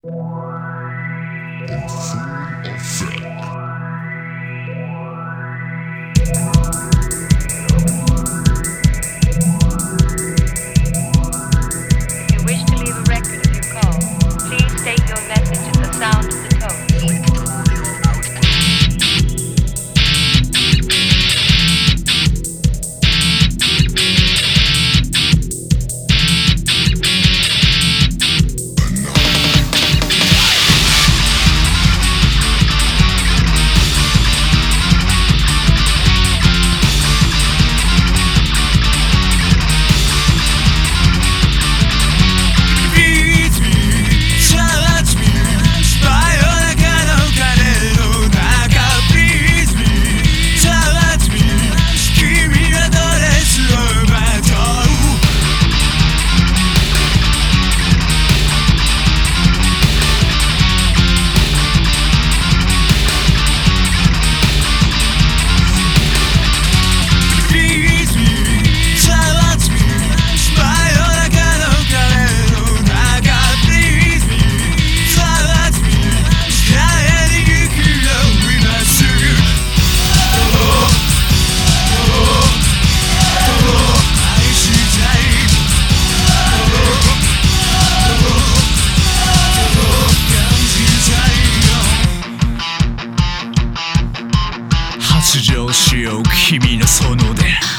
What the effect? しよう君のそので。